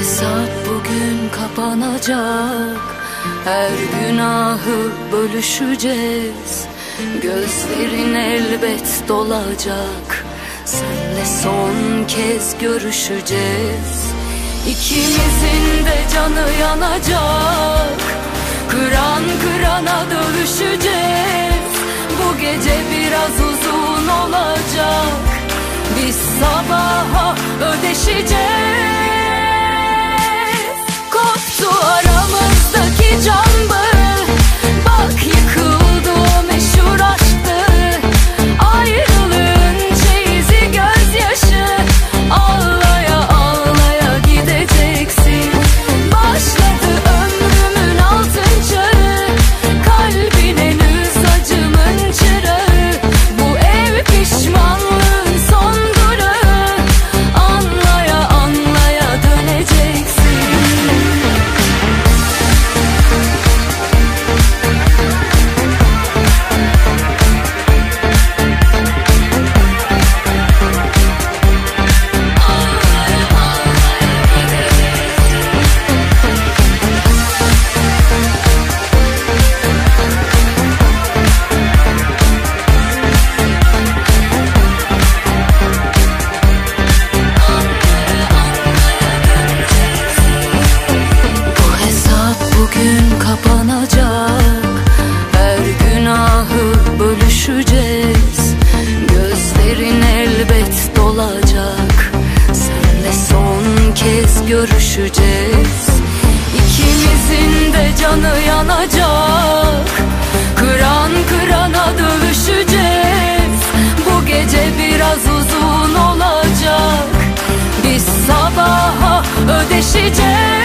hesap bugün kapanacak. Her günahı bölüşeceğiz. Gözlerin elbet dolacak. Senle son kez görüşeceğiz. İkimizin de canı yanacak. Kıran kırana dövüşeceğiz. Bu gece biraz uzun olacak. Biz sabaha ödeşeceğiz görüşeceğiz. İkimizin de canı yanacak. Kıran kırana dövüşeceğiz. Bu gece biraz uzun olacak. Biz sabaha ödeşeceğiz